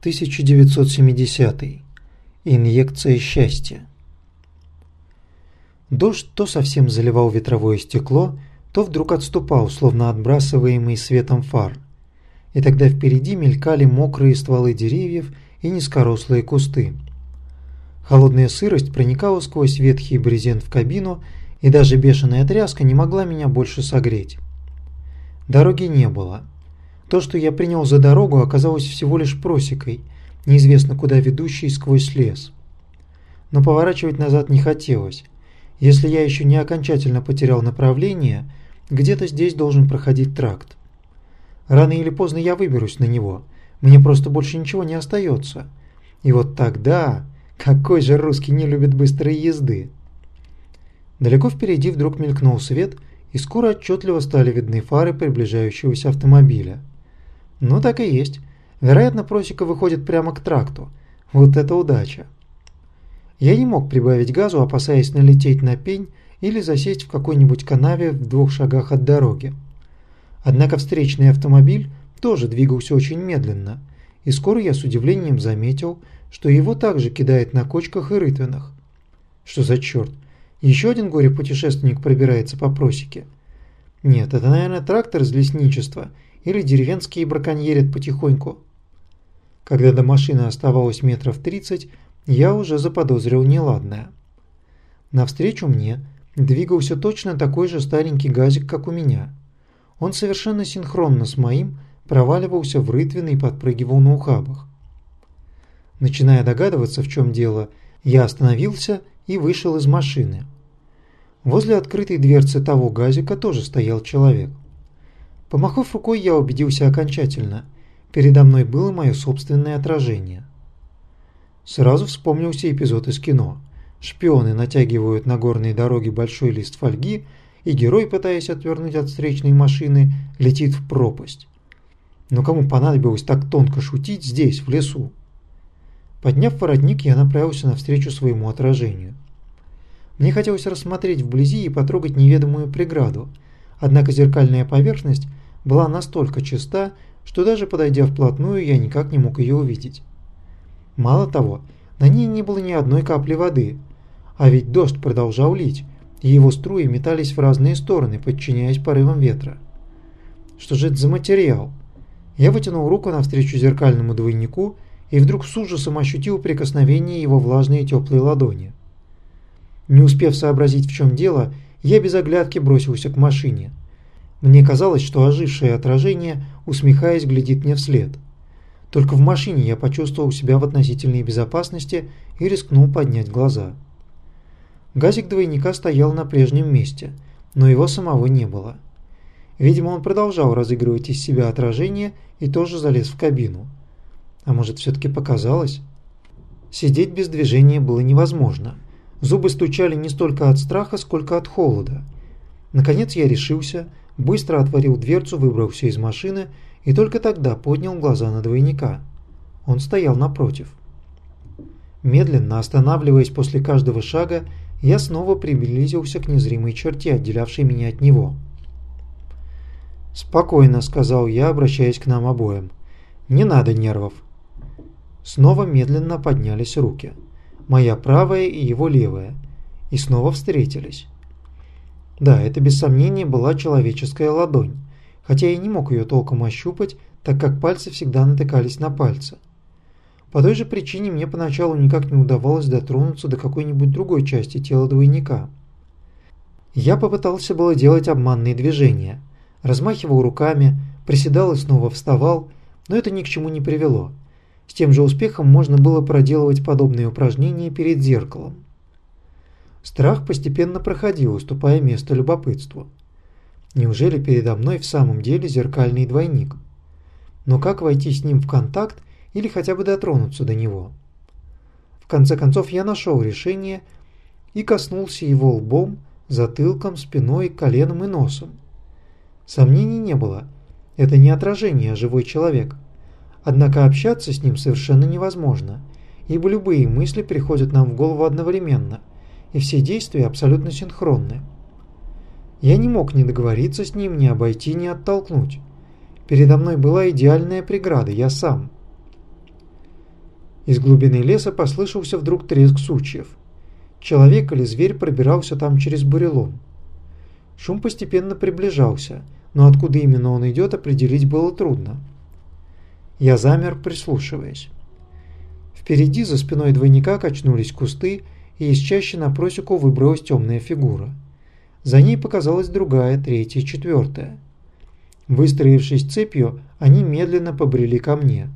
1970. Инъекция счастья. Дождь то совсем заливал ветровое стекло, то вдруг отступал, словно отбрасываемый светом фар. И тогда впереди мелькали мокрые стволы деревьев и низкорослые кусты. Холодная сырость проникала сквозь ветхий брезент в кабину, и даже бешеная тряска не могла меня больше согреть. Дороги не было. То, что я принял за дорогу, оказалось всего лишь просекой, неизвестно куда ведущей сквозь лес. Но поворачивать назад не хотелось. Если я еще не окончательно потерял направление, где-то здесь должен проходить тракт. Рано или поздно я выберусь на него, мне просто больше ничего не остается. И вот тогда, какой же русский не любит быстрой езды? Далеко впереди вдруг мелькнул свет, и скоро отчетливо стали видны фары приближающегося автомобиля. Ну так и есть. Вероятно, просека выходит прямо к тракту. Вот это удача. Я не мог прибавить газу, опасаясь налететь на пень или засесть в какой-нибудь канаве в двух шагах от дороги. Однако встречный автомобиль тоже двигался очень медленно, и скоро я с удивлением заметил, что его также кидает на кочках и рытвинах. Что за черт? Еще один горе-путешественник пробирается по просеке. Нет, это, наверное, трактор из лесничества – или деревенские браконьерят потихоньку. Когда до машины оставалось метров тридцать, я уже заподозрил неладное. Навстречу мне двигался точно такой же старенький газик, как у меня. Он совершенно синхронно с моим проваливался в рытвины и подпрыгивал на ухабах. Начиная догадываться, в чем дело, я остановился и вышел из машины. Возле открытой дверцы того газика тоже стоял человек. Помахав рукой, я убедился окончательно. Передо мной было мое собственное отражение. Сразу вспомнился эпизод из кино. Шпионы натягивают на горные дороги большой лист фольги, и герой, пытаясь отвернуть от встречной машины, летит в пропасть. Но кому понадобилось так тонко шутить здесь, в лесу? Подняв воротник, я направился навстречу своему отражению. Мне хотелось рассмотреть вблизи и потрогать неведомую преграду, однако зеркальная поверхность была настолько чиста, что даже подойдя вплотную, я никак не мог ее увидеть. Мало того, на ней не было ни одной капли воды, а ведь дождь продолжал лить, и его струи метались в разные стороны, подчиняясь порывам ветра. Что же это за материал? Я вытянул руку навстречу зеркальному двойнику и вдруг с ужасом ощутил прикосновение его влажной и теплой ладони. Не успев сообразить, в чем дело, я без оглядки бросился к машине. Мне казалось, что ожившее отражение, усмехаясь, глядит мне вслед. Только в машине я почувствовал себя в относительной безопасности и рискнул поднять глаза. Газик двойника стоял на прежнем месте, но его самого не было. Видимо, он продолжал разыгрывать из себя отражение и тоже залез в кабину. А может, все-таки показалось? Сидеть без движения было невозможно. Зубы стучали не столько от страха, сколько от холода. Наконец я решился, быстро отворил дверцу, выбрался из машины и только тогда поднял глаза на двойника. Он стоял напротив. Медленно, останавливаясь после каждого шага, я снова приблизился к незримой черте, отделявшей меня от него. «Спокойно», — сказал я, обращаясь к нам обоим. «Не надо нервов». Снова медленно поднялись руки. Моя правая и его левая. И снова встретились. Да, это без сомнения была человеческая ладонь, хотя я не мог ее толком ощупать, так как пальцы всегда натыкались на пальцы. По той же причине мне поначалу никак не удавалось дотронуться до какой-нибудь другой части тела двойника. Я попытался было делать обманные движения, размахивал руками, приседал и снова вставал, но это ни к чему не привело. С тем же успехом можно было проделывать подобные упражнения перед зеркалом. Страх постепенно проходил, уступая место любопытству. Неужели передо мной в самом деле зеркальный двойник? Но как войти с ним в контакт или хотя бы дотронуться до него? В конце концов я нашел решение и коснулся его лбом, затылком, спиной, коленом и носом. Сомнений не было. Это не отражение, а живой человек. Однако общаться с ним совершенно невозможно, ибо любые мысли приходят нам в голову одновременно – и все действия абсолютно синхронны. Я не мог ни договориться с ним, ни обойти, ни оттолкнуть. Передо мной была идеальная преграда, я сам. Из глубины леса послышался вдруг треск сучьев. Человек или зверь пробирался там через бурелом. Шум постепенно приближался, но откуда именно он идет, определить было трудно. Я замер, прислушиваясь. Впереди за спиной двойника качнулись кусты, и из чащи на просеку выбралась темная фигура. За ней показалась другая, третья, четвертая. Выстроившись цепью, они медленно побрели ко мне.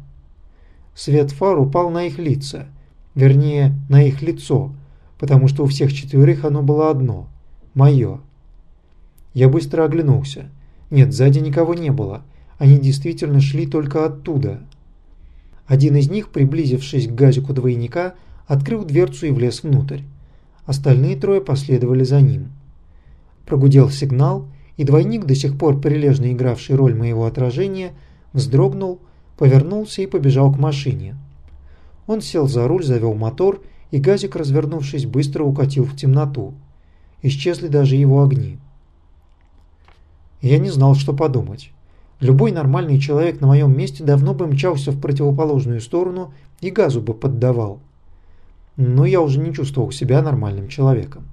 Свет фар упал на их лица, вернее, на их лицо, потому что у всех четверых оно было одно – мое. Я быстро оглянулся. Нет, сзади никого не было. Они действительно шли только оттуда. Один из них, приблизившись к газику двойника, открыл дверцу и влез внутрь. Остальные трое последовали за ним. Прогудел сигнал, и двойник, до сих пор прилежно игравший роль моего отражения, вздрогнул, повернулся и побежал к машине. Он сел за руль, завел мотор, и газик, развернувшись, быстро укатил в темноту. Исчезли даже его огни. Я не знал, что подумать. Любой нормальный человек на моем месте давно бы мчался в противоположную сторону и газу бы поддавал. Но я уже не чувствовал себя нормальным человеком.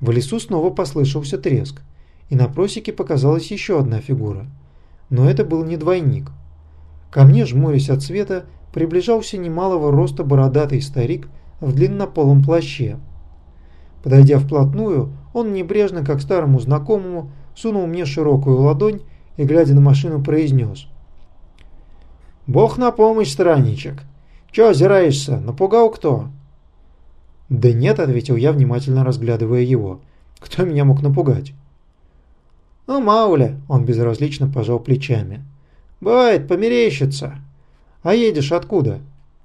В лесу снова послышался треск, и на просеке показалась еще одна фигура. Но это был не двойник. Ко мне, жмурясь от света, приближался немалого роста бородатый старик в длиннополом плаще. Подойдя вплотную, он небрежно, как старому знакомому, сунул мне широкую ладонь и, глядя на машину, произнес. «Бог на помощь, странничек! Чё озираешься? Напугал кто?» «Да нет», — ответил я, внимательно разглядывая его. «Кто меня мог напугать?» «Ну, Мауля», — он безразлично пожал плечами. «Бывает, померещится. А едешь откуда?»